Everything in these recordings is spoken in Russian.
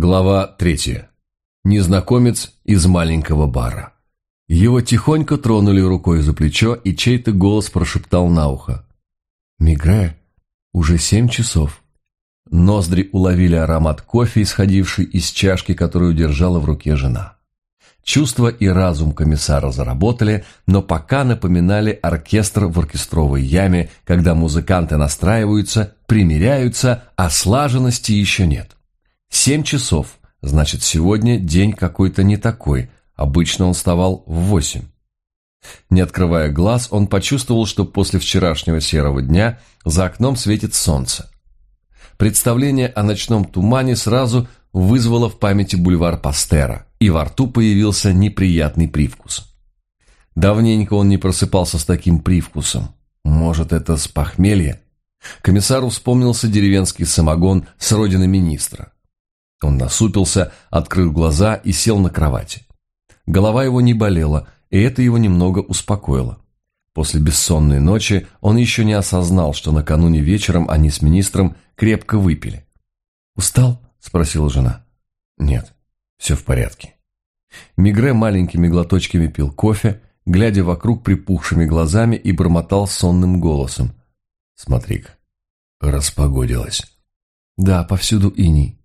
Глава третья. Незнакомец из маленького бара. Его тихонько тронули рукой за плечо, и чей-то голос прошептал на ухо. «Мигре, уже семь часов». Ноздри уловили аромат кофе, исходивший из чашки, которую держала в руке жена. Чувства и разум комиссара заработали, но пока напоминали оркестр в оркестровой яме, когда музыканты настраиваются, примиряются, а слаженности еще нет. Семь часов, значит, сегодня день какой-то не такой, обычно он вставал в восемь. Не открывая глаз, он почувствовал, что после вчерашнего серого дня за окном светит солнце. Представление о ночном тумане сразу вызвало в памяти бульвар Пастера, и во рту появился неприятный привкус. Давненько он не просыпался с таким привкусом. Может, это с похмелья? Комиссару вспомнился деревенский самогон с родины министра. Он насупился, открыл глаза и сел на кровати. Голова его не болела, и это его немного успокоило. После бессонной ночи он еще не осознал, что накануне вечером они с министром крепко выпили. «Устал?» – спросила жена. «Нет, все в порядке». Мигре маленькими глоточками пил кофе, глядя вокруг припухшими глазами и бормотал сонным голосом. «Смотри-ка, распогодилось». «Да, повсюду иней.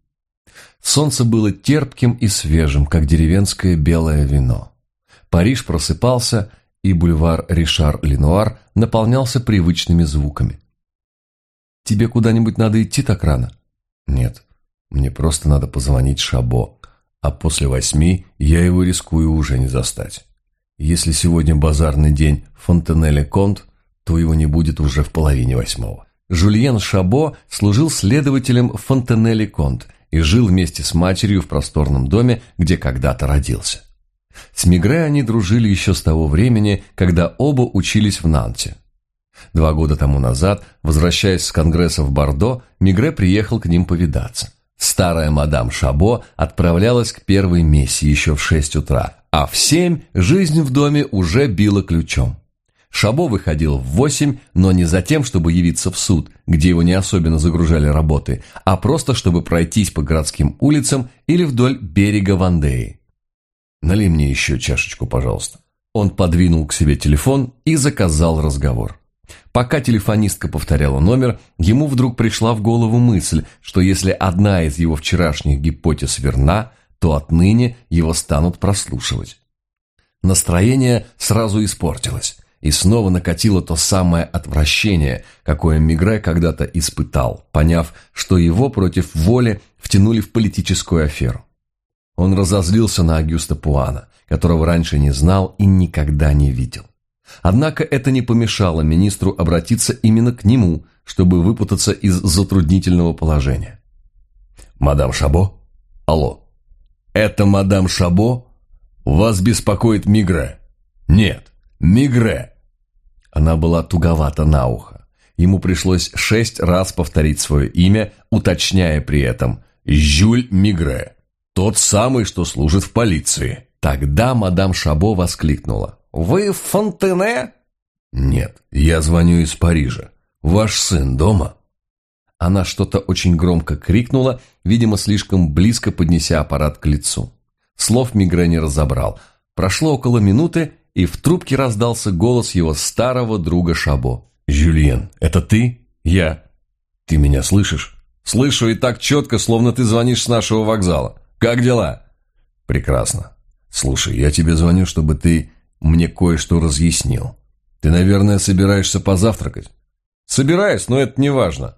Солнце было терпким и свежим, как деревенское белое вино. Париж просыпался, и бульвар Ришар-Ленуар наполнялся привычными звуками. «Тебе куда-нибудь надо идти так рано?» «Нет, мне просто надо позвонить Шабо, а после восьми я его рискую уже не застать. Если сегодня базарный день Фонтенеле-Конт, то его не будет уже в половине восьмого». Жульен Шабо служил следователем в Фонтенеле-Конт и жил вместе с матерью в просторном доме, где когда-то родился. С Мигре они дружили еще с того времени, когда оба учились в Нанте. Два года тому назад, возвращаясь с конгресса в Бордо, Мигре приехал к ним повидаться. Старая мадам Шабо отправлялась к первой мессе еще в шесть утра, а в семь жизнь в доме уже била ключом. Шабо выходил в восемь, но не за тем, чтобы явиться в суд, где его не особенно загружали работы, а просто чтобы пройтись по городским улицам или вдоль берега Вандеи. «Налей мне еще чашечку, пожалуйста». Он подвинул к себе телефон и заказал разговор. Пока телефонистка повторяла номер, ему вдруг пришла в голову мысль, что если одна из его вчерашних гипотез верна, то отныне его станут прослушивать. Настроение сразу испортилось и снова накатило то самое отвращение, какое Мигре когда-то испытал, поняв, что его против воли втянули в политическую аферу. Он разозлился на Агюста Пуана, которого раньше не знал и никогда не видел. Однако это не помешало министру обратиться именно к нему, чтобы выпутаться из затруднительного положения. «Мадам Шабо? Алло. Это мадам Шабо? Вас беспокоит Мигре?» «Нет, Мигре. Она была туговата на ухо. Ему пришлось шесть раз повторить свое имя, уточняя при этом «Жюль Мигре». Тот самый, что служит в полиции. Тогда мадам Шабо воскликнула. «Вы в Фонтене?» «Нет, я звоню из Парижа. Ваш сын дома?» Она что-то очень громко крикнула, видимо, слишком близко поднеся аппарат к лицу. Слов Мигре не разобрал. Прошло около минуты, и в трубке раздался голос его старого друга Шабо. «Жюльен, это ты? Я. Ты меня слышишь?» «Слышу и так четко, словно ты звонишь с нашего вокзала. Как дела?» «Прекрасно. Слушай, я тебе звоню, чтобы ты мне кое-что разъяснил. Ты, наверное, собираешься позавтракать?» «Собираюсь, но это не важно».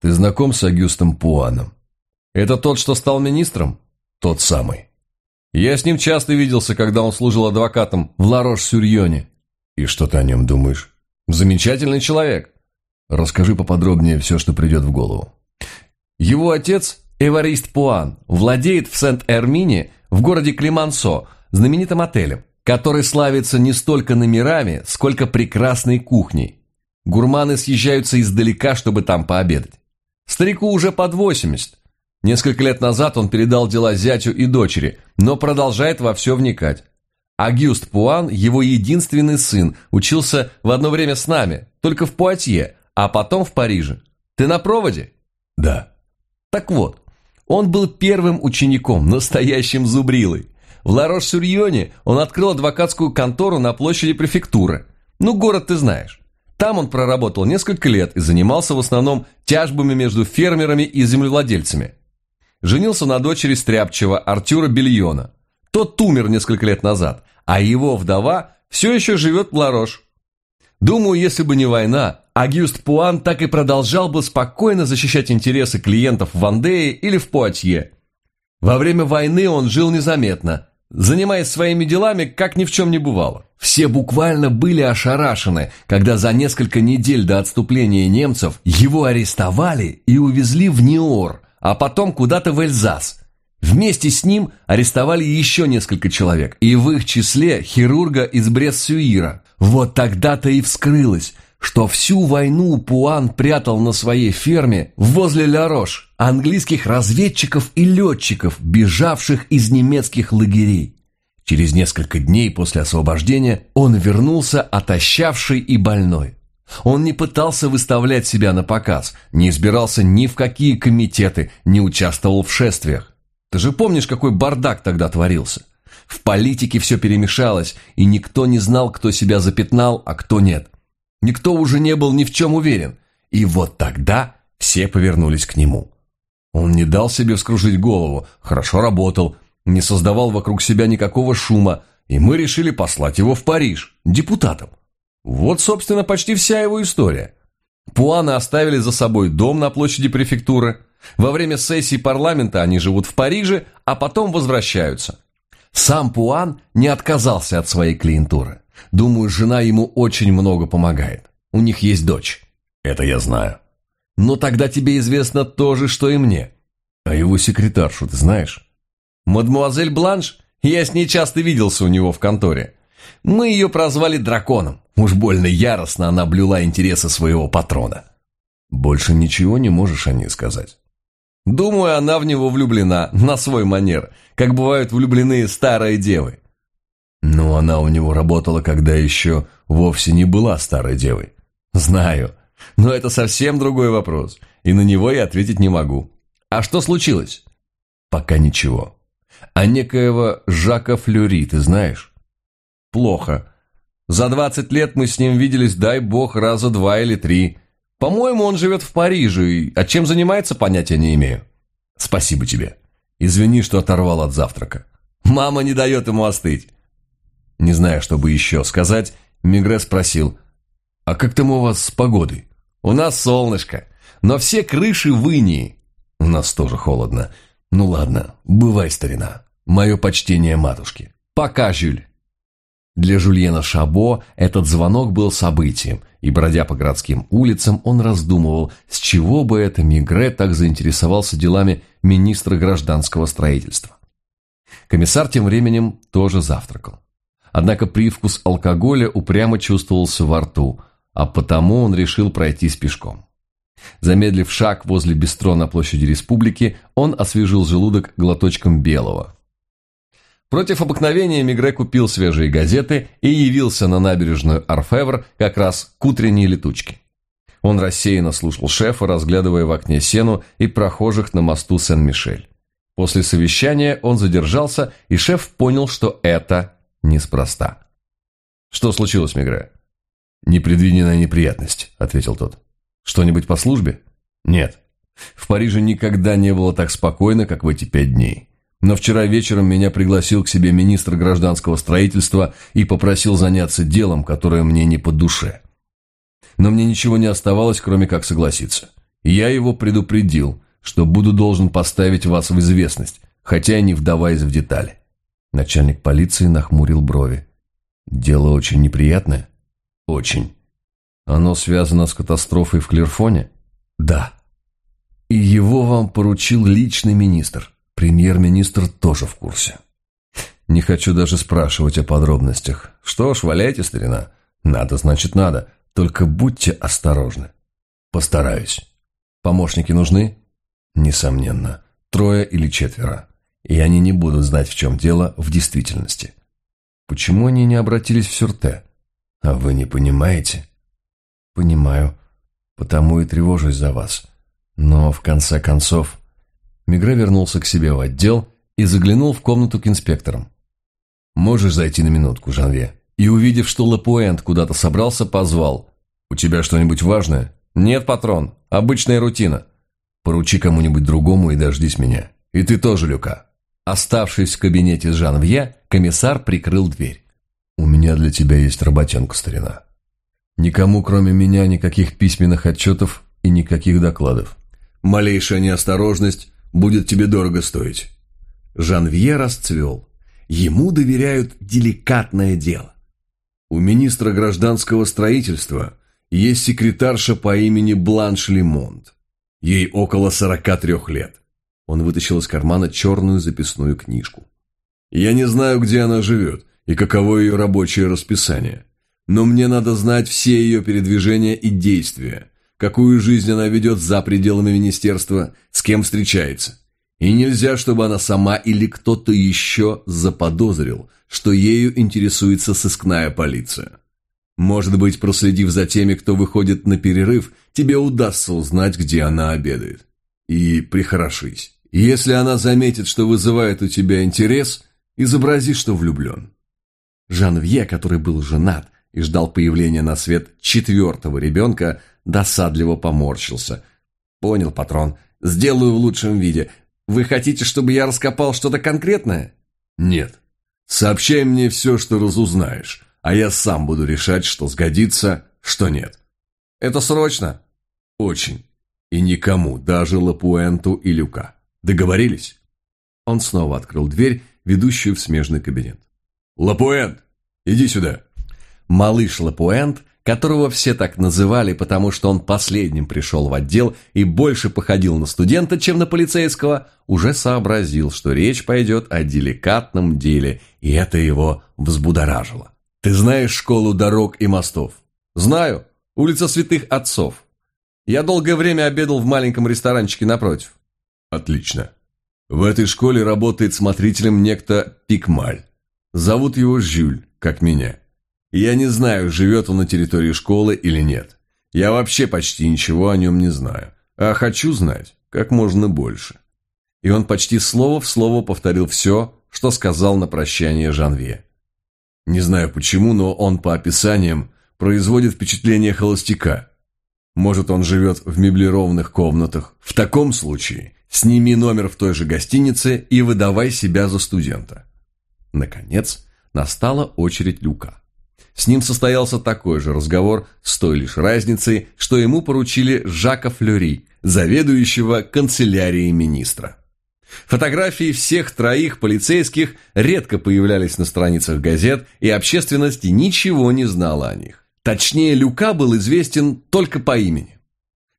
«Ты знаком с Агюстом Пуаном?» «Это тот, что стал министром?» «Тот самый». Я с ним часто виделся, когда он служил адвокатом в Ларош-Сюрьоне. И что ты о нем думаешь? Замечательный человек. Расскажи поподробнее все, что придет в голову. Его отец, Эварист Пуан, владеет в Сент-Эрмине, в городе Климансо, знаменитым отелем, который славится не столько номерами, сколько прекрасной кухней. Гурманы съезжаются издалека, чтобы там пообедать. Старику уже под 80, Несколько лет назад он передал дела зятю и дочери, но продолжает во все вникать. Агюст Пуан, его единственный сын, учился в одно время с нами, только в Пуатье, а потом в Париже. Ты на проводе? Да. Так вот, Он был первым учеником, настоящим зубрилой. В Ларош-Сюрьоне он открыл адвокатскую контору на площади префектуры. Ну, город ты знаешь. Там он проработал несколько лет и занимался в основном тяжбами между фермерами и землевладельцами. Женился на дочери Стряпчева Артюра Бельона. Тот умер несколько лет назад, а его вдова все еще живет в Ларош. Думаю, если бы не война, Агюст Пуан так и продолжал бы спокойно защищать интересы клиентов в Вандее или в Пуатье. Во время войны он жил незаметно, занимаясь своими делами, как ни в чем не бывало. Все буквально были ошарашены, когда за несколько недель до отступления немцев его арестовали и увезли в Ниор, а потом куда-то в Эльзас. Вместе с ним арестовали еще несколько человек, и в их числе хирурга из Брес-Сюира. Вот тогда-то и вскрылось, что всю войну Пуан прятал на своей ферме возле Ля-Рош английских разведчиков и летчиков, бежавших из немецких лагерей. Через несколько дней после освобождения он вернулся отощавший и больной. Он не пытался выставлять себя на показ, не избирался ни в какие комитеты, не участвовал в шествиях. Ты же помнишь, какой бардак тогда творился? В политике все перемешалось, и никто не знал, кто себя запятнал, а кто нет. Никто уже не был ни в чем уверен. И вот тогда все повернулись к нему. Он не дал себе вскружить голову, хорошо работал, не создавал вокруг себя никакого шума, и мы решили послать его в Париж, депутатом. Вот, собственно, почти вся его история. Пуана оставили за собой дом на площади префектуры. Во время сессии парламента они живут в Париже, а потом возвращаются. Сам Пуан не отказался от своей клиентуры. Думаю, жена ему очень много помогает. У них есть дочь. Это я знаю. Но тогда тебе известно то же, что и мне. А его секретаршу ты знаешь? Мадмуазель Бланш? Я с ней часто виделся у него в конторе. Мы ее прозвали драконом. Уж больно яростно она блюла интересы своего патрона. Больше ничего не можешь о ней сказать. Думаю, она в него влюблена, на свой манер, как бывают влюблены старые девы. Но она у него работала, когда еще вовсе не была старой девой. Знаю, но это совсем другой вопрос, и на него я ответить не могу. А что случилось? Пока ничего. А некоего Жака Флюри ты знаешь? Плохо. За двадцать лет мы с ним виделись, дай бог, раза два или три. По-моему, он живет в Париже, а чем занимается, понятия не имею. Спасибо тебе. Извини, что оторвал от завтрака. Мама не дает ему остыть. Не зная, что бы еще сказать, Мигре спросил, «А как там у вас с погодой?» «У нас солнышко, но все крыши в инии». «У нас тоже холодно. Ну ладно, бывай, старина. Мое почтение матушке. Пока, Жюль». Для Жульена Шабо этот звонок был событием, и, бродя по городским улицам, он раздумывал, с чего бы это Мигре так заинтересовался делами министра гражданского строительства. Комиссар тем временем тоже завтракал. Однако привкус алкоголя упрямо чувствовался во рту, а потому он решил пройтись пешком. Замедлив шаг возле бистро на площади Республики, он освежил желудок глоточком белого. Против обыкновения Мигре купил свежие газеты и явился на набережную Арфевр как раз к утренней летучке. Он рассеянно слушал шефа, разглядывая в окне сену и прохожих на мосту Сен-Мишель. После совещания он задержался, и шеф понял, что это неспроста. «Что случилось, Мигре?» «Непредвиденная неприятность», — ответил тот. «Что-нибудь по службе?» «Нет. В Париже никогда не было так спокойно, как в эти пять дней. Но вчера вечером меня пригласил к себе министр гражданского строительства и попросил заняться делом, которое мне не по душе. Но мне ничего не оставалось, кроме как согласиться. Я его предупредил, что буду должен поставить вас в известность, хотя и не вдаваясь в детали. Начальник полиции нахмурил брови. «Дело очень неприятное?» «Очень. Оно связано с катастрофой в Клерфоне?» «Да». «И его вам поручил личный министр?» «Премьер-министр тоже в курсе». «Не хочу даже спрашивать о подробностях. Что ж, валяйте, старина. Надо, значит, надо. Только будьте осторожны». «Постараюсь». «Помощники нужны?» «Несомненно. Трое или четверо и они не будут знать, в чем дело в действительности. Почему они не обратились в Сюрте? А вы не понимаете? Понимаю, потому и тревожусь за вас. Но, в конце концов, Мигре вернулся к себе в отдел и заглянул в комнату к инспекторам. «Можешь зайти на минутку, Жанве?» И, увидев, что Лапуэнт куда-то собрался, позвал. «У тебя что-нибудь важное?» «Нет, патрон. Обычная рутина». «Поручи кому-нибудь другому и дождись меня. И ты тоже, Люка». Оставшись в кабинете с Жанвье, комиссар прикрыл дверь. «У меня для тебя есть работенка, старина. Никому, кроме меня, никаких письменных отчетов и никаких докладов. Малейшая неосторожность будет тебе дорого стоить». Жанвье расцвел. Ему доверяют деликатное дело. У министра гражданского строительства есть секретарша по имени Бланш Лемонт. Ей около 43 лет. Он вытащил из кармана черную записную книжку. Я не знаю, где она живет и каково ее рабочее расписание. Но мне надо знать все ее передвижения и действия, какую жизнь она ведет за пределами министерства, с кем встречается. И нельзя, чтобы она сама или кто-то еще заподозрил, что ею интересуется сыскная полиция. Может быть, проследив за теми, кто выходит на перерыв, тебе удастся узнать, где она обедает. И прихорошись. Если она заметит, что вызывает у тебя интерес, изобрази, что влюблен. Жанвье, который был женат и ждал появления на свет четвертого ребенка, досадливо поморщился. «Понял, патрон. Сделаю в лучшем виде. Вы хотите, чтобы я раскопал что-то конкретное?» «Нет. Сообщай мне все, что разузнаешь, а я сам буду решать, что сгодится, что нет». «Это срочно?» «Очень. И никому, даже Лапуэнту и Люка». Договорились?» Он снова открыл дверь, ведущую в смежный кабинет. «Лапуэнт, иди сюда!» Малыш Лапуэнт, которого все так называли, потому что он последним пришел в отдел и больше походил на студента, чем на полицейского, уже сообразил, что речь пойдет о деликатном деле, и это его взбудоражило. «Ты знаешь школу дорог и мостов?» «Знаю. Улица Святых Отцов. Я долгое время обедал в маленьком ресторанчике напротив. Отлично. В этой школе работает смотрителем некто Пикмаль. Зовут его Жюль, как меня. Я не знаю, живет он на территории школы или нет. Я вообще почти ничего о нем не знаю. А хочу знать как можно больше. И он почти слово в слово повторил все, что сказал на прощание Жанве. Не знаю почему, но он по описаниям производит впечатление холостяка. Может, он живет в меблированных комнатах. В таком случае Сними номер в той же гостинице и выдавай себя за студента. Наконец, настала очередь Люка. С ним состоялся такой же разговор, с той лишь разницей, что ему поручили Жака Флюри, заведующего канцелярией министра. Фотографии всех троих полицейских редко появлялись на страницах газет, и общественность ничего не знала о них. Точнее, Люка был известен только по имени.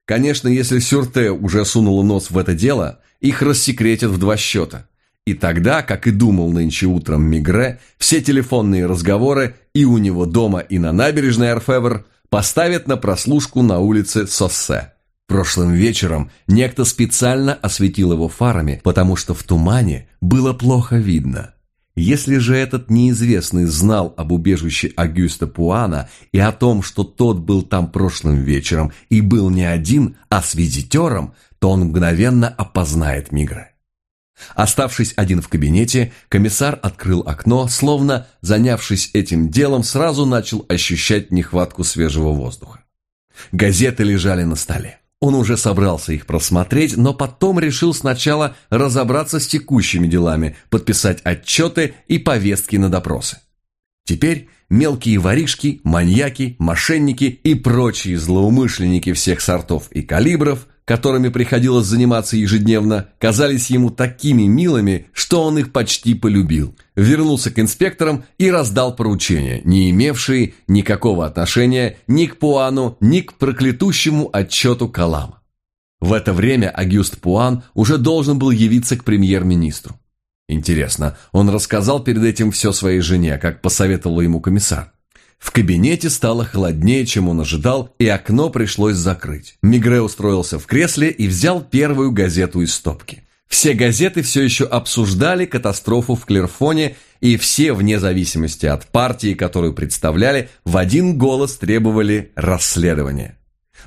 Конечно, если Сюрте уже сунула нос в это дело, их рассекретят в два счета. И тогда, как и думал нынче утром Мигре, все телефонные разговоры и у него дома, и на набережной Арфевр поставят на прослушку на улице Соссе. Прошлым вечером некто специально осветил его фарами, потому что в тумане было плохо видно. Если же этот неизвестный знал об убежище Агюста Пуана и о том, что тот был там прошлым вечером и был не один, а с визитером, то он мгновенно опознает Мигре. Оставшись один в кабинете, комиссар открыл окно, словно, занявшись этим делом, сразу начал ощущать нехватку свежего воздуха. Газеты лежали на столе. Он уже собрался их просмотреть, но потом решил сначала разобраться с текущими делами, подписать отчеты и повестки на допросы. Теперь мелкие воришки, маньяки, мошенники и прочие злоумышленники всех сортов и калибров которыми приходилось заниматься ежедневно, казались ему такими милыми, что он их почти полюбил. Вернулся к инспекторам и раздал поручения, не имевшие никакого отношения ни к Пуану, ни к проклятущему отчету Калама. В это время Агюст Пуан уже должен был явиться к премьер-министру. Интересно, он рассказал перед этим все своей жене, как посоветовал ему комиссар. В кабинете стало холоднее, чем он ожидал, и окно пришлось закрыть. Мигре устроился в кресле и взял первую газету из стопки. Все газеты все еще обсуждали катастрофу в Клерфоне, и все, вне зависимости от партии, которую представляли, в один голос требовали расследования.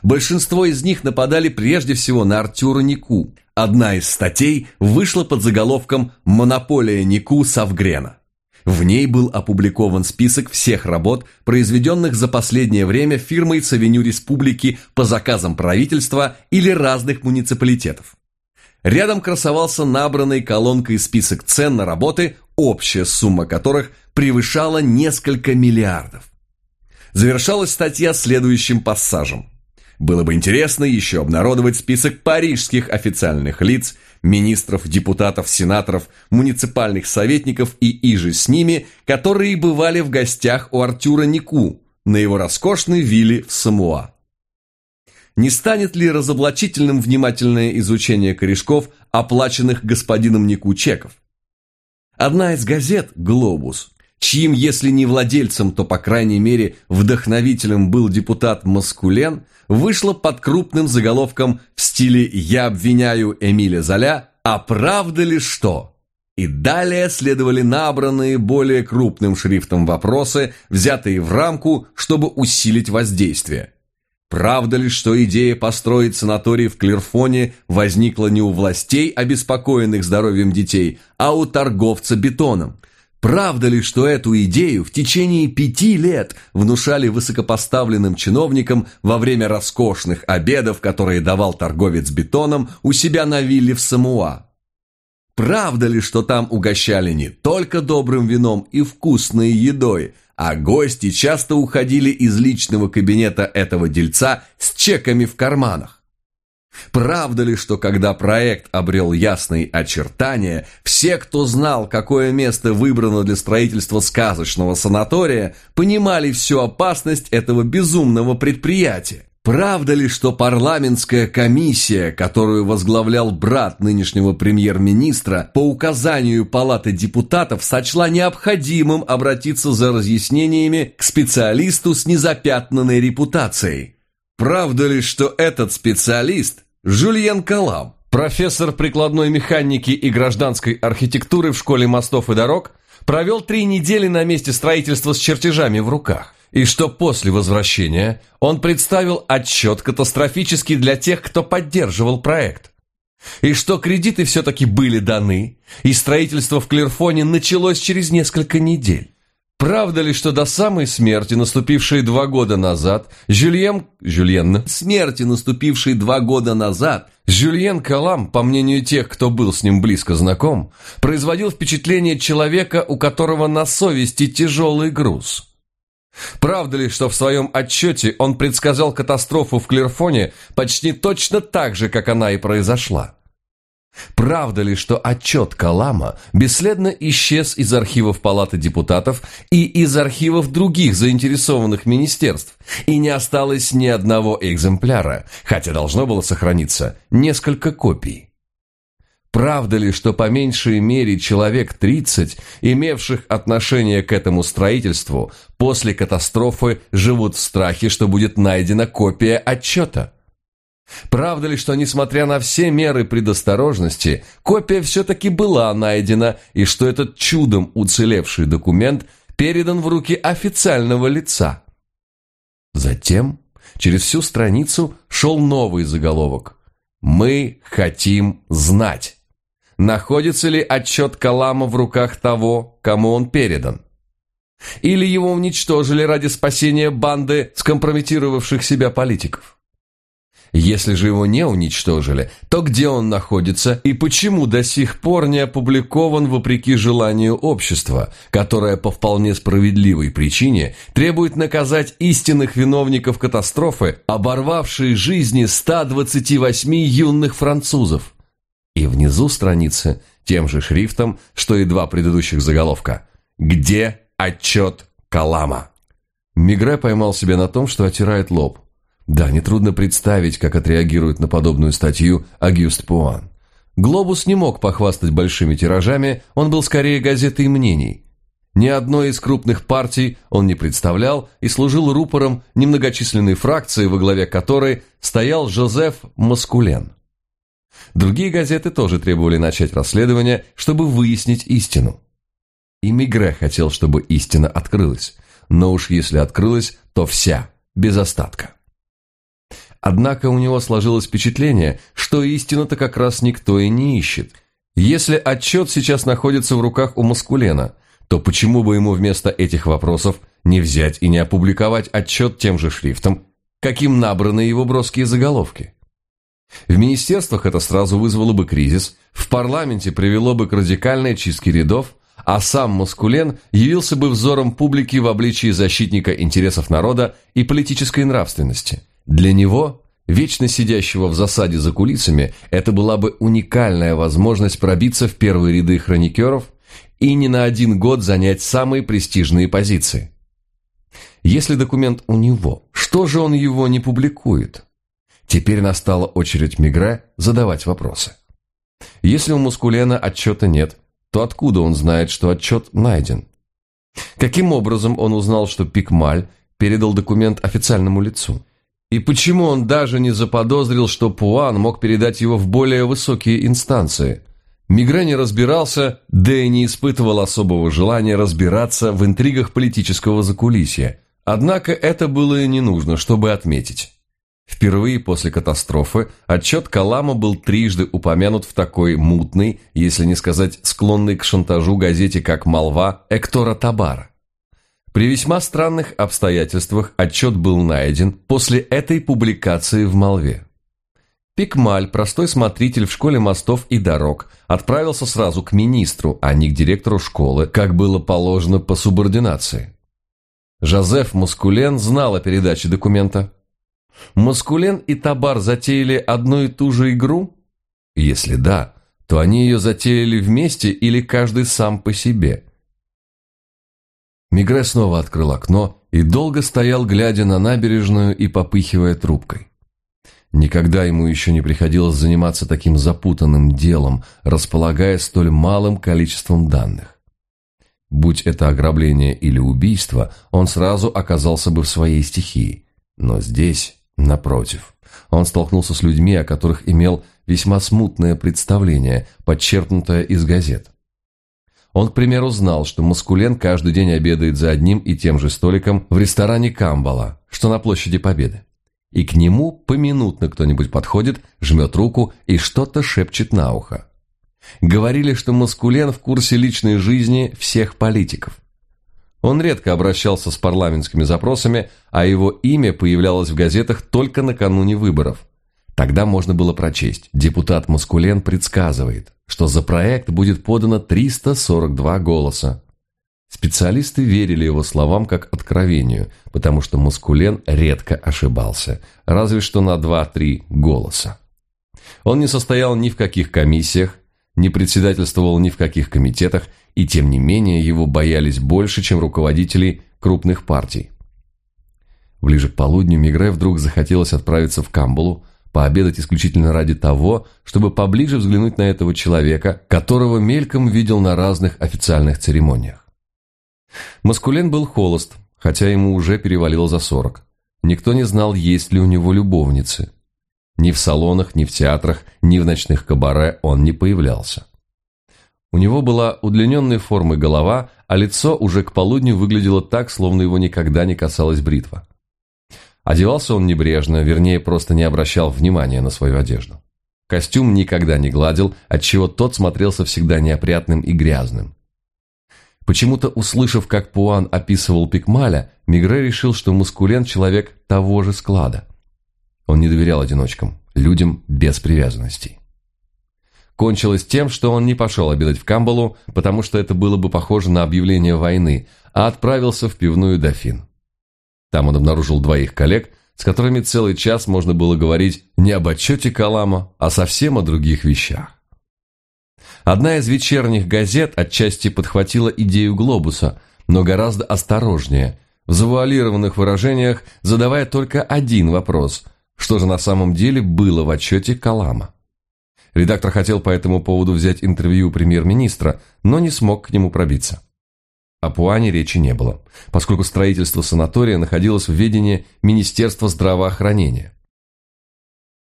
Большинство из них нападали прежде всего на Артюра Нику. Одна из статей вышла под заголовком «Монополия Нику Савгрена». В ней был опубликован список всех работ, произведенных за последнее время фирмой с авеню Республики по заказам правительства или разных муниципалитетов. Рядом красовался набранный колонкой список цен на работы, общая сумма которых превышала несколько миллиардов. Завершалась статья следующим пассажем. Было бы интересно еще обнародовать список парижских официальных лиц, министров, депутатов, сенаторов, муниципальных советников и иже с ними, которые бывали в гостях у Артюра Нику на его роскошной вилле в Самуа. Не станет ли разоблачительным внимательное изучение корешков, оплаченных господином Нику чеков? Одна из газет «Глобус» чьим, если не владельцем, то, по крайней мере, вдохновителем был депутат Маскулен, вышла под крупным заголовком в стиле «Я обвиняю Эмиля Золя, а правда ли что?» И далее следовали набранные более крупным шрифтом вопросы, взятые в рамку, чтобы усилить воздействие. Правда ли, что идея построить санаторий в Клерфоне возникла не у властей, обеспокоенных здоровьем детей, а у торговца бетоном – Правда ли, что эту идею в течение пяти лет внушали высокопоставленным чиновникам во время роскошных обедов, которые давал торговец бетоном у себя на вилле в Самуа? Правда ли, что там угощали не только добрым вином и вкусной едой, а гости часто уходили из личного кабинета этого дельца с чеками в карманах? Правда ли, что когда проект обрел ясные очертания, все, кто знал, какое место выбрано для строительства сказочного санатория, понимали всю опасность этого безумного предприятия? Правда ли, что парламентская комиссия, которую возглавлял брат нынешнего премьер-министра, по указанию Палаты депутатов сочла необходимым обратиться за разъяснениями к специалисту с незапятнанной репутацией? Правда ли, что этот специалист Жюльен Калам, профессор прикладной механики и гражданской архитектуры в школе мостов и дорог, провел три недели на месте строительства с чертежами в руках, и что после возвращения он представил отчет катастрофический для тех, кто поддерживал проект. И что кредиты все-таки были даны, и строительство в Клерфоне началось через несколько недель. Правда ли, что до самой смерти, наступившей два года назад, Жюльен... Жюльен... Смерти, наступившей два года назад, Жюльен Калам, по мнению тех, кто был с ним близко знаком, производил впечатление человека, у которого на совести тяжелый груз. Правда ли, что в своем отчете он предсказал катастрофу в Клерфоне почти точно так же, как она и произошла? Правда ли, что отчет Калама бесследно исчез из архивов Палаты депутатов и из архивов других заинтересованных министерств, и не осталось ни одного экземпляра, хотя должно было сохраниться несколько копий? Правда ли, что по меньшей мере человек 30, имевших отношение к этому строительству, после катастрофы живут в страхе, что будет найдена копия отчета? Правда ли, что, несмотря на все меры предосторожности, копия все-таки была найдена, и что этот чудом уцелевший документ передан в руки официального лица? Затем через всю страницу шел новый заголовок. «Мы хотим знать, находится ли отчет Калама в руках того, кому он передан. Или его уничтожили ради спасения банды скомпрометировавших себя политиков. Если же его не уничтожили, то где он находится и почему до сих пор не опубликован вопреки желанию общества, которое по вполне справедливой причине требует наказать истинных виновников катастрофы, оборвавшей жизни 128 юных французов? И внизу страницы тем же шрифтом, что и два предыдущих заголовка. «Где отчет Калама?» Мигре поймал себя на том, что отирает лоб. Да, нетрудно представить, как отреагирует на подобную статью Агюст Пуан. «Глобус» не мог похвастать большими тиражами, он был скорее газетой мнений. Ни одной из крупных партий он не представлял и служил рупором немногочисленной фракции, во главе которой стоял Жозеф Маскулен. Другие газеты тоже требовали начать расследование, чтобы выяснить истину. И Мигре хотел, чтобы истина открылась, но уж если открылась, то вся, без остатка. Однако у него сложилось впечатление, что истину-то как раз никто и не ищет. Если отчет сейчас находится в руках у Маскулена, то почему бы ему вместо этих вопросов не взять и не опубликовать отчет тем же шрифтом, каким набраны его броские заголовки? В министерствах это сразу вызвало бы кризис, в парламенте привело бы к радикальной чистке рядов, а сам Маскулен явился бы взором публики в обличии защитника интересов народа и политической нравственности. Для него, вечно сидящего в засаде за кулисами, это была бы уникальная возможность пробиться в первые ряды хроникеров и не на один год занять самые престижные позиции. Если документ у него, что же он его не публикует? Теперь настала очередь Мигре задавать вопросы. Если у Мускулена отчета нет, то откуда он знает, что отчет найден? Каким образом он узнал, что Пикмаль передал документ официальному лицу? И почему он даже не заподозрил, что Пуан мог передать его в более высокие инстанции? Мигре не разбирался, да и не испытывал особого желания разбираться в интригах политического закулисья. Однако это было и не нужно, чтобы отметить. Впервые после катастрофы отчет Калама был трижды упомянут в такой мутной, если не сказать склонной к шантажу газете, как «Молва» Эктора Табара. При весьма странных обстоятельствах отчет был найден после этой публикации в «Молве». Пикмаль, простой смотритель в школе мостов и дорог, отправился сразу к министру, а не к директору школы, как было положено по субординации. Жозеф Мускулен знал о передаче документа. Маскулен и Табар затеяли одну и ту же игру? Если да, то они ее затеяли вместе или каждый сам по себе? Мигре снова открыл окно и долго стоял, глядя на набережную и попыхивая трубкой. Никогда ему еще не приходилось заниматься таким запутанным делом, располагая столь малым количеством данных. Будь это ограбление или убийство, он сразу оказался бы в своей стихии. Но здесь Напротив, он столкнулся с людьми, о которых имел весьма смутное представление, подчеркнутое из газет. Он, к примеру, знал, что Маскулен каждый день обедает за одним и тем же столиком в ресторане Камбала, что на площади Победы. И к нему поминутно кто-нибудь подходит, жмет руку и что-то шепчет на ухо. Говорили, что Маскулен в курсе личной жизни всех политиков. Он редко обращался с парламентскими запросами, а его имя появлялось в газетах только накануне выборов. Тогда можно было прочесть. Депутат Маскулен предсказывает, что за проект будет подано 342 голоса. Специалисты верили его словам как откровению, потому что Маскулен редко ошибался, разве что на 2-3 голоса. Он не состоял ни в каких комиссиях, не председательствовал ни в каких комитетах, и тем не менее его боялись больше, чем руководителей крупных партий. Ближе к полудню Мигре вдруг захотелось отправиться в Камбулу, пообедать исключительно ради того, чтобы поближе взглянуть на этого человека, которого мельком видел на разных официальных церемониях. Маскулен был холост, хотя ему уже перевалило за сорок. Никто не знал, есть ли у него любовницы. Ни в салонах, ни в театрах, ни в ночных кабаре он не появлялся. У него была удлиненной формы голова, а лицо уже к полудню выглядело так, словно его никогда не касалась бритва. Одевался он небрежно, вернее, просто не обращал внимания на свою одежду. Костюм никогда не гладил, отчего тот смотрелся всегда неопрятным и грязным. Почему-то, услышав, как Пуан описывал Пикмаля, Мигре решил, что Мускулен человек того же склада. Он не доверял одиночкам, людям без привязанностей. Кончилось тем, что он не пошел обедать в Камбалу, потому что это было бы похоже на объявление войны, а отправился в пивную «Дофин». Там он обнаружил двоих коллег, с которыми целый час можно было говорить не об отчете Калама, а совсем о других вещах. Одна из вечерних газет отчасти подхватила идею глобуса, но гораздо осторожнее, в завуалированных выражениях задавая только один вопрос – что же на самом деле было в отчете Калама. Редактор хотел по этому поводу взять интервью премьер-министра, но не смог к нему пробиться. О Пуане речи не было, поскольку строительство санатория находилось в ведении Министерства здравоохранения.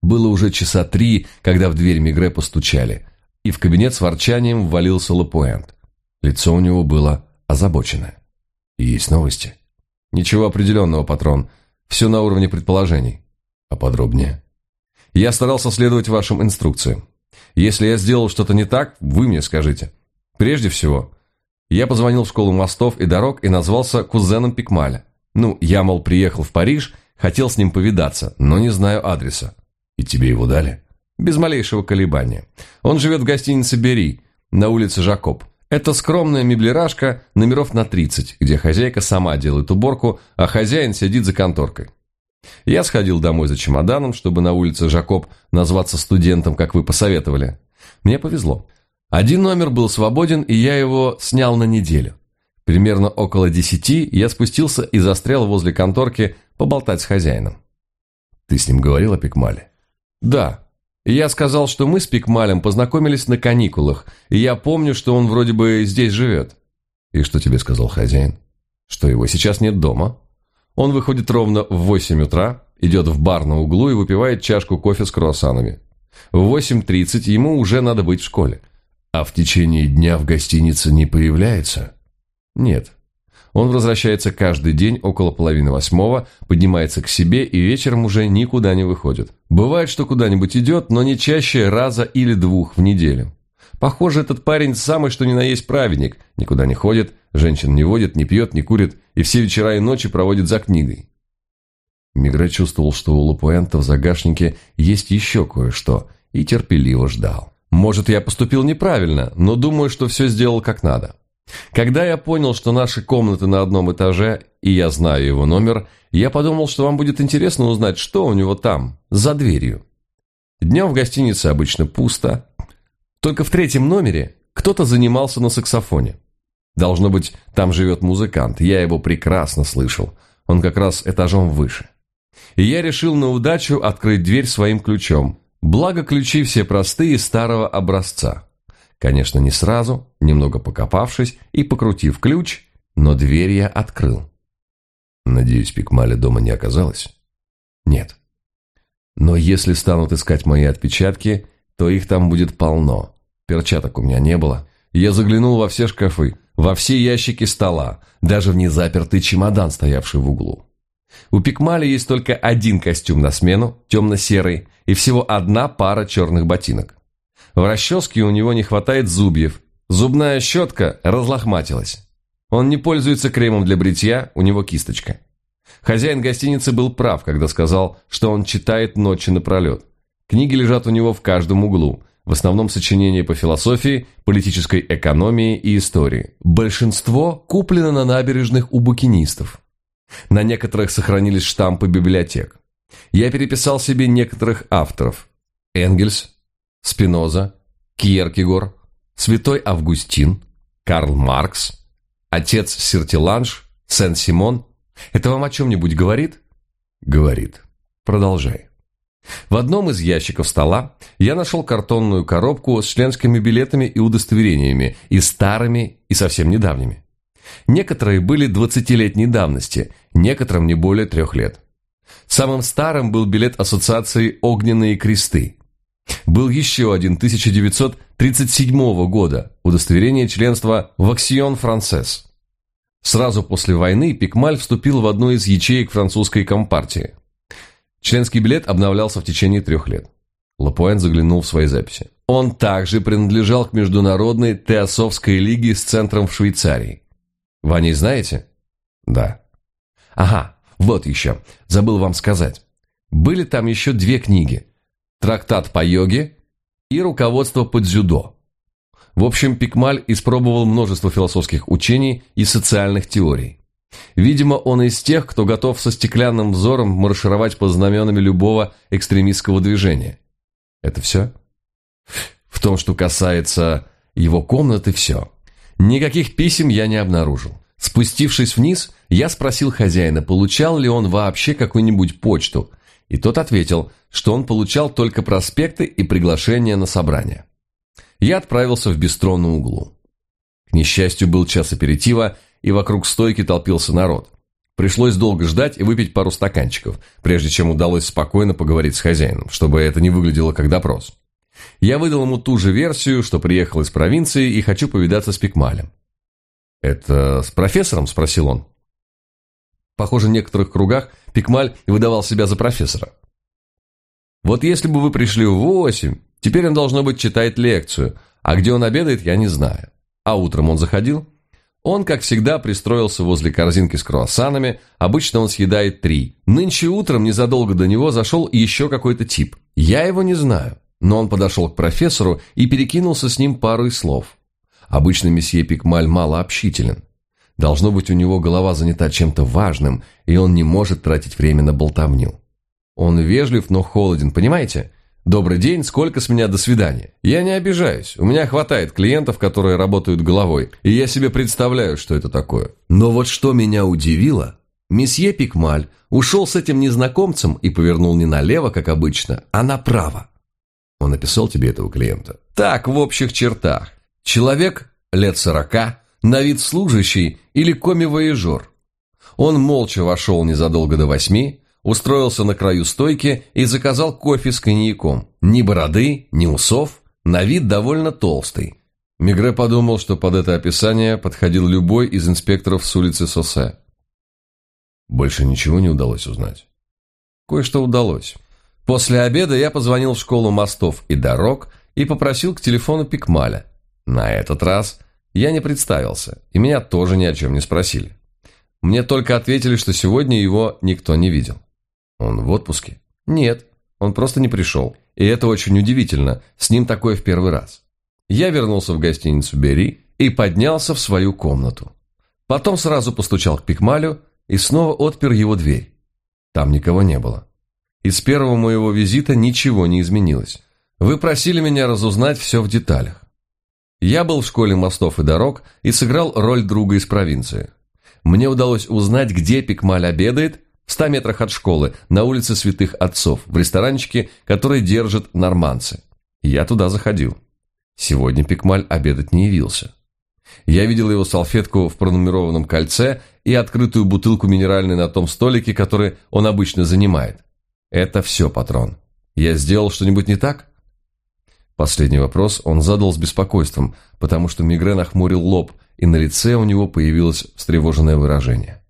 Было уже часа три, когда в дверь Мигре постучали, и в кабинет с ворчанием ввалился Лапуэнт. Лицо у него было озабоченное. «Есть новости?» «Ничего определенного, патрон. Все на уровне предположений». А подробнее? Я старался следовать вашим инструкциям. Если я сделал что-то не так, вы мне скажите. Прежде всего, я позвонил в школу мостов и дорог и назвался кузеном Пикмаля. Ну, я, мол, приехал в Париж, хотел с ним повидаться, но не знаю адреса. И тебе его дали? Без малейшего колебания. Он живет в гостинице «Бери» на улице Жакоб. Это скромная меблирашка номеров на 30, где хозяйка сама делает уборку, а хозяин сидит за конторкой. Я сходил домой за чемоданом, чтобы на улице Жакоб назваться студентом, как вы посоветовали. Мне повезло. Один номер был свободен, и я его снял на неделю. Примерно около десяти я спустился и застрял возле конторки поболтать с хозяином. Ты с ним говорил о Пикмале? Да. Я сказал, что мы с Пикмалем познакомились на каникулах, и я помню, что он вроде бы здесь живет. И что тебе сказал хозяин? Что его сейчас нет дома? Он выходит ровно в 8 утра, идет в бар на углу и выпивает чашку кофе с круассанами. В 8.30 ему уже надо быть в школе. А в течение дня в гостинице не появляется? Нет. Он возвращается каждый день около половины восьмого, поднимается к себе и вечером уже никуда не выходит. Бывает, что куда-нибудь идет, но не чаще раза или двух в неделю. Похоже, этот парень самый что ни на есть праведник, никуда не ходит, женщин не водит, не пьет, не курит и все вечера и ночи проводит за книгой. Мигре чувствовал, что у Лапуэнта в загашнике есть еще кое-что, и терпеливо ждал. Может, я поступил неправильно, но думаю, что все сделал как надо. Когда я понял, что наши комнаты на одном этаже, и я знаю его номер, я подумал, что вам будет интересно узнать, что у него там, за дверью. Днем в гостинице обычно пусто. Только в третьем номере кто-то занимался на саксофоне. Должно быть, там живет музыкант, я его прекрасно слышал. Он как раз этажом выше. И я решил на удачу открыть дверь своим ключом. Благо, ключи все простые, старого образца. Конечно, не сразу, немного покопавшись и покрутив ключ, но дверь я открыл. Надеюсь, Пикмаля дома не оказалось? Нет. Но если станут искать мои отпечатки, то их там будет полно. Перчаток у меня не было. Я заглянул во все шкафы, во все ящики стола, даже в незапертый чемодан, стоявший в углу. У Пикмали есть только один костюм на смену, темно-серый, и всего одна пара черных ботинок. В расческе у него не хватает зубьев. Зубная щетка разлохматилась. Он не пользуется кремом для бритья, у него кисточка. Хозяин гостиницы был прав, когда сказал, что он читает ночи напролет. Книги лежат у него в каждом углу, в основном сочинения по философии, политической экономии и истории. Большинство куплено на набережных у букинистов. На некоторых сохранились штампы библиотек. Я переписал себе некоторых авторов. Энгельс, Спиноза, Кьеркегор, Святой Августин, Карл Маркс, отец Сертиланж, Сен-Симон. Это вам о чем-нибудь говорит? Говорит. Продолжай. В одном из ящиков стола я нашел картонную коробку с членскими билетами и удостоверениями, и старыми, и совсем недавними. Некоторые были двадцатилетней давности, некоторым не более трех лет. Самым старым был билет ассоциации «Огненные кресты», был еще один 1937 года, удостоверение членства в Аксион Францесс. Сразу после войны Пикмаль вступил в одну из ячеек французской компартии. Членский билет обновлялся в течение трех лет. Лапуэн заглянул в свои записи. Он также принадлежал к Международной Теософской лиге с центром в Швейцарии. Вы о ней знаете? Да. Ага, вот еще. Забыл вам сказать. Были там еще две книги трактат по йоге и руководство по дзюдо. В общем, Пикмаль испробовал множество философских учений и социальных теорий. Видимо, он из тех, кто готов со стеклянным взором маршировать под знаменами любого экстремистского движения. Это все? В том, что касается его комнаты, все. Никаких писем я не обнаружил. Спустившись вниз, я спросил хозяина, получал ли он вообще какую-нибудь почту, и тот ответил, что он получал только проспекты и приглашения на собрание. Я отправился в бистро на углу. К несчастью, был час аперитива, и вокруг стойки толпился народ. Пришлось долго ждать и выпить пару стаканчиков, прежде чем удалось спокойно поговорить с хозяином, чтобы это не выглядело как допрос. Я выдал ему ту же версию, что приехал из провинции и хочу повидаться с Пикмалем. «Это с профессором?» – спросил он. Похоже, в некоторых кругах Пикмаль выдавал себя за профессора. Вот если бы вы пришли в восемь, теперь он, должно быть, читает лекцию, а где он обедает, я не знаю. А утром он заходил? Он, как всегда, пристроился возле корзинки с круассанами, обычно он съедает три. Нынче утром, незадолго до него, зашел еще какой-то тип. Я его не знаю, но он подошел к профессору и перекинулся с ним парой слов. Обычно месье Пикмаль мало общителен. Должно быть, у него голова занята чем-то важным, и он не может тратить время на болтовню. Он вежлив, но холоден, понимаете? «Добрый день, сколько с меня до свидания?» Я не обижаюсь, у меня хватает клиентов, которые работают головой, и я себе представляю, что это такое. Но вот что меня удивило, месье Пикмаль ушел с этим незнакомцем и повернул не налево, как обычно, а направо. Он написал тебе этого клиента? Так, в общих чертах. Человек лет сорока, на вид служащий или коми-вояжер. Он молча вошел незадолго до восьми, устроился на краю стойки и заказал кофе с коньяком. Ни бороды, ни усов, на вид довольно толстый. Мигре подумал, что под это описание подходил любой из инспекторов с улицы Сосе. Больше ничего не удалось узнать. Кое-что удалось. После обеда я позвонил в школу мостов и дорог и попросил к телефону Пикмаля. На этот раз я не представился, и меня тоже ни о чем не спросили. Мне только ответили, что сегодня его никто не видел. Он в отпуске? Нет, он просто не пришел. И это очень удивительно, с ним такое в первый раз. Я вернулся в гостиницу «Бери» и поднялся в свою комнату. Потом сразу постучал к Пикмалю и снова отпер его дверь. Там никого не было. Из первого моего визита ничего не изменилось. Вы просили меня разузнать все в деталях. Я был в школе мостов и дорог и сыграл роль друга из провинции. Мне удалось узнать, где Пикмаль обедает в ста метрах от школы, на улице Святых Отцов, в ресторанчике, который держат норманцы. Я туда заходил. Сегодня Пикмаль обедать не явился. Я видел его салфетку в пронумерованном кольце и открытую бутылку минеральной на том столике, который он обычно занимает. Это все, патрон. Я сделал что-нибудь не так? Последний вопрос он задал с беспокойством, потому что Мигре нахмурил лоб, и на лице у него появилось встревоженное выражение.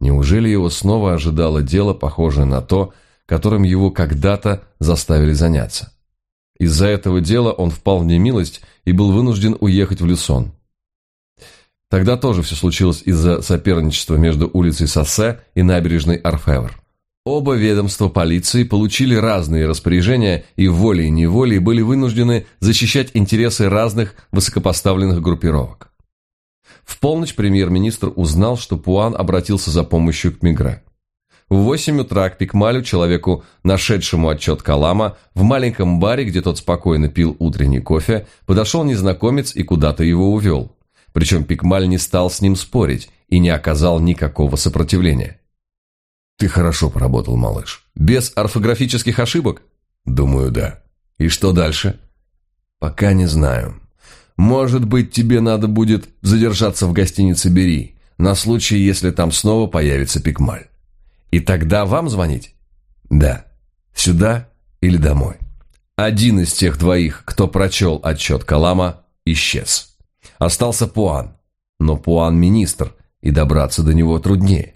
Неужели его снова ожидало дело, похожее на то, которым его когда-то заставили заняться? Из-за этого дела он впал в немилость и был вынужден уехать в Люсон. Тогда тоже все случилось из-за соперничества между улицей Соссе и набережной Арфевр. Оба ведомства полиции получили разные распоряжения и волей-неволей были вынуждены защищать интересы разных высокопоставленных группировок. В полночь премьер-министр узнал, что Пуан обратился за помощью к Мигре. В восемь утра к Пикмалю, человеку, нашедшему отчет Калама, в маленьком баре, где тот спокойно пил утренний кофе, подошел незнакомец и куда-то его увел. Причем Пикмаль не стал с ним спорить и не оказал никакого сопротивления. «Ты хорошо поработал, малыш. Без орфографических ошибок?» «Думаю, да. И что дальше?» «Пока не знаю. Может быть, тебе надо будет задержаться в гостинице «Бери», на случай, если там снова появится пикмаль. И тогда вам звонить? Да. Сюда или домой? Один из тех двоих, кто прочел отчет Калама, исчез. Остался Пуан. Но Пуан министр, и добраться до него труднее.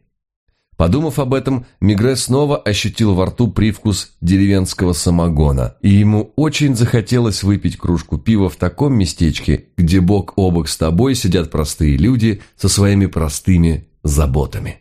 Подумав об этом, Мигре снова ощутил во рту привкус деревенского самогона, и ему очень захотелось выпить кружку пива в таком местечке, где бок о бок с тобой сидят простые люди со своими простыми заботами.